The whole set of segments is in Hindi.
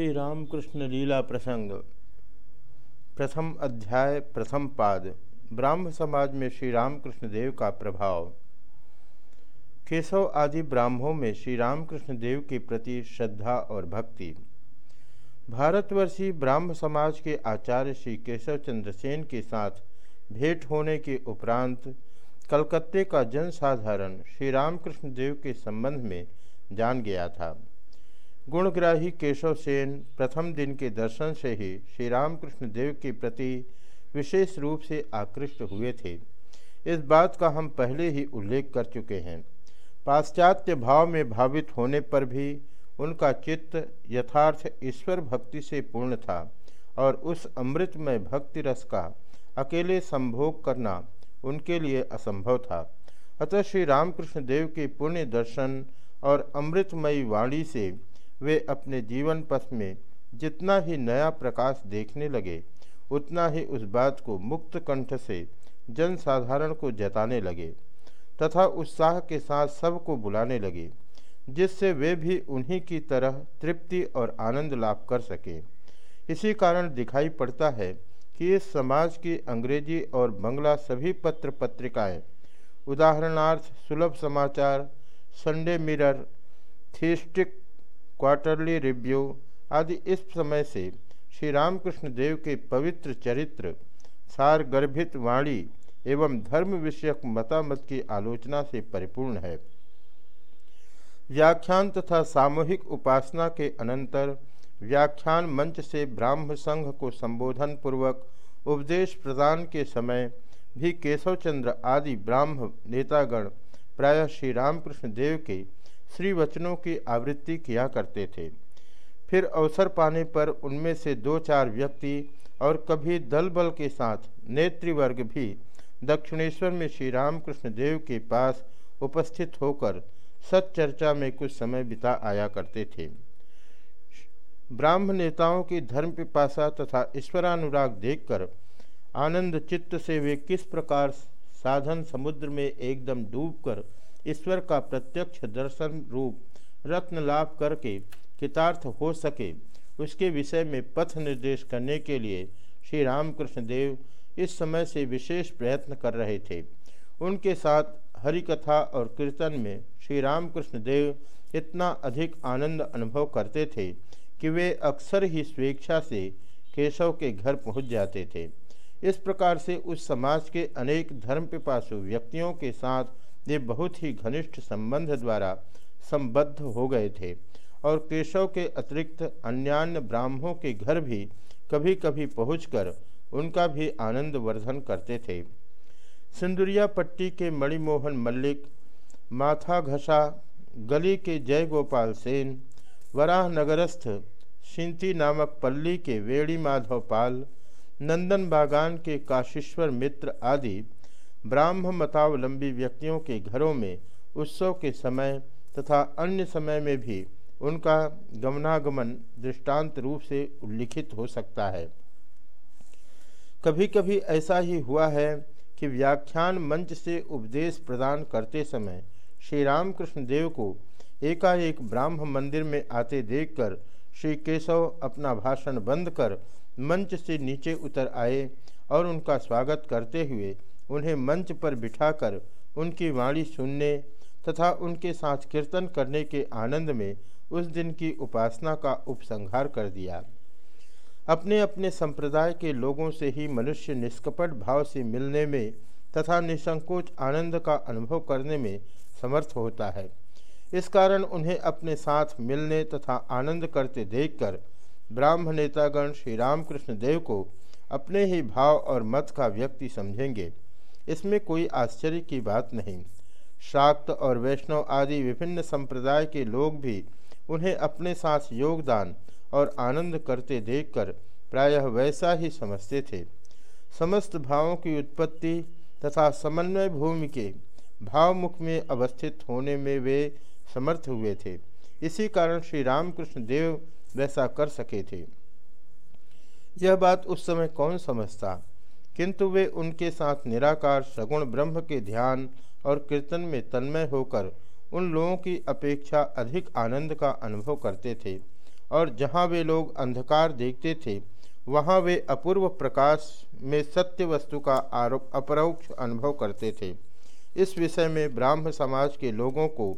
श्री रामकृष्ण लीला प्रसंग, प्रथम अध्याय, प्रथम पाद, ब्राह्म समाज में श्री रामकृष्ण देव का प्रभाव। केशव आदि ब्राह्मों में श्री रामकृष्ण देव के प्रति श्रद्धा और भक्ति। भारतवर्षीय ब्राह्म समाज के आचार्य श्री केशव चंद्र सेन के साथ भेंट होने के उपरांत कलकत्ते का जनसाधारण श्री रामकृष्ण देव के संबंध में जान गया था। गुणग्राही केशव सेन प्रथम दिन के दर्शन से ही श्री रामकृष्ण देव के प्रति विशेष रूप से आकृष्ट हुए थे। इस बात का हम पहले ही उल्लेख कर चुके हैं। पाश्चात्य भाव में भावित होने पर भी उनका चित्त यथार्थ ईश्वर भक्ति से पूर्ण था और उस अमृतमय भक्ति रस का अकेले संभोग करना उनके लिए असंभव था। अतः श्री रामकृष्ण देव के पुण्य दर्शन और अमृतमयी वाणी से वे अपने जीवन पथ में जितना ही नया प्रकाश देखने लगे, उतना ही उस बात को मुक्त कंठ से जनसाधारण को जताने लगे तथा उत्साह के साथ सबको बुलाने लगे, जिससे वे भी उन्हीं की तरह तृप्ति और आनंद लाभ कर सकें। इसी कारण दिखाई पड़ता है कि इस समाज की अंग्रेज़ी और बंगला सभी पत्र पत्रिकाएँ उदाहरणार्थ सुलभ समाचार, Sunday Mirror Theistic Quarterly Review आदि इस समय से श्री रामकृष्ण देव के पवित्र चरित्र, सार गर्भित वाणी एवं धर्म विषयक मतामत की आलोचना से परिपूर्ण है। व्याख्यान तथा सामूहिक उपासना के अनंतर व्याख्यान मंच से ब्राह्म संघ को संबोधन पूर्वक उपदेश प्रदान के समय भी केशवचंद्र आदि ब्राह्म नेतागण प्रायः श्री रामकृष्ण देव के श्री वचनों की आवृत्ति किया करते थे। फिर अवसर पाने पर उनमें से दो चार व्यक्ति और कभी दल बल के साथ नेतृवर्ग भी दक्षिणेश्वर में श्री रामकृष्ण देव के पास उपस्थित होकर सच्चर्चा में कुछ समय बिता आया करते थे। ब्राह्म नेताओं की धर्म पिपाशा तथा ईश्वरानुराग देखकर आनंद चित्त से वे किस प्रकार साधन समुद्र में एकदम डूबकर ईश्वर का प्रत्यक्ष दर्शन रूप रत्न लाभ करके कृतार्थ हो सके, उसके विषय में पथ निर्देश करने के लिए श्री रामकृष्ण देव इस समय से विशेष प्रयत्न कर रहे थे। उनके साथ हरि कथा और कीर्तन में श्री रामकृष्ण देव इतना अधिक आनंद अनुभव करते थे कि वे अक्सर ही स्वेच्छा से केशव के घर पहुँच जाते थे। इस प्रकार से उस समाज के अनेक धर्म पिपासु व्यक्तियों के साथ ये बहुत ही घनिष्ठ संबंध द्वारा संबद्ध हो गए थे। और केशव के अतिरिक्त अन्यान्य ब्राह्मणों के घर भी कभी कभी पहुंचकर उनका भी आनंद वर्धन करते थे। सिंदुरिया पट्टी के मणिमोहन मल्लिक माथा घसा गली के जय गोपाल सेन वराह नगरस्थ शिंती नामक पल्ली के वेड़ी माधव पाल नंदन बागान के काशीश्वर मित्र आदि ब्राह्म मतावलंबी व्यक्तियों के घरों में, उत्सव के समय तथा अन्य समय में भी उनका गमनागमन दृष्टांत रूप से उल्लिखित हो सकता है। कभी कभी ऐसा ही हुआ है कि व्याख्यान मंच से उपदेश प्रदान करते समय श्री रामकृष्ण देव को एकाएक ब्राह्म मंदिर में आते देखकर श्री केशव अपना भाषण बंद कर मंच से नीचे उतर आए और उनका स्वागत करते हुए उन्हें मंच पर बिठाकर उनकी वाणी सुनने तथा उनके साथ कीर्तन करने के आनंद में उस दिन की उपासना का उपसंहार कर दिया। अपने अपने संप्रदाय के लोगों से ही मनुष्य निष्कपट भाव से मिलने में तथा निसंकोच आनंद का अनुभव करने में समर्थ होता है। इस कारण उन्हें अपने साथ मिलने तथा आनंद करते देखकर ब्राह्म नेतागण श्री रामकृष्ण देव को अपने ही भाव और मत का व्यक्ति समझेंगे। इसमें कोई आश्चर्य की बात नहीं। शाक्त और वैष्णव आदि विभिन्न संप्रदाय के लोग भी उन्हें अपने साथ योगदान और आनंद करते देखकर प्रायः वैसा ही समझते थे। समस्त भावों की उत्पत्ति तथा समन्वय भूमि के भावमुख में अवस्थित होने में वे समर्थ हुए थे। इसी कारण श्री रामकृष्ण देव वैसा कर सके थे। यह बात उस समय कौन समझता? किंतु वे उनके साथ निराकार, सगुण ब्रह्म के ध्यान और कीर्तन में तन्मय होकर उन लोगों की अपेक्षा अधिक आनंद का अनुभव करते थे और जहाँ वे लोग अंधकार देखते थे, वहाँ वे अपूर्व प्रकाश में सत्य वस्तु का आरोप अपरोक्ष अनुभव करते थे। इस विषय में ब्राह्म समाज के लोगों को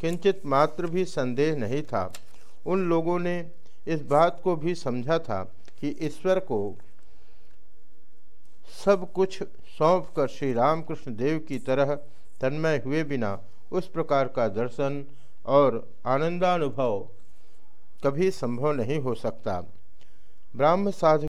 किंचित मात्र भी संदेह नहीं था। उन लोगों ने इस बात को भी समझा था कि ईश्वर को सब कुछ सौंप कर श्री रामकृष्ण देव की तरह तन्मय हुए बिना उस प्रकार का दर्शन और आनंदानुभव कभी संभव नहीं हो सकता। ब्राह्म साधक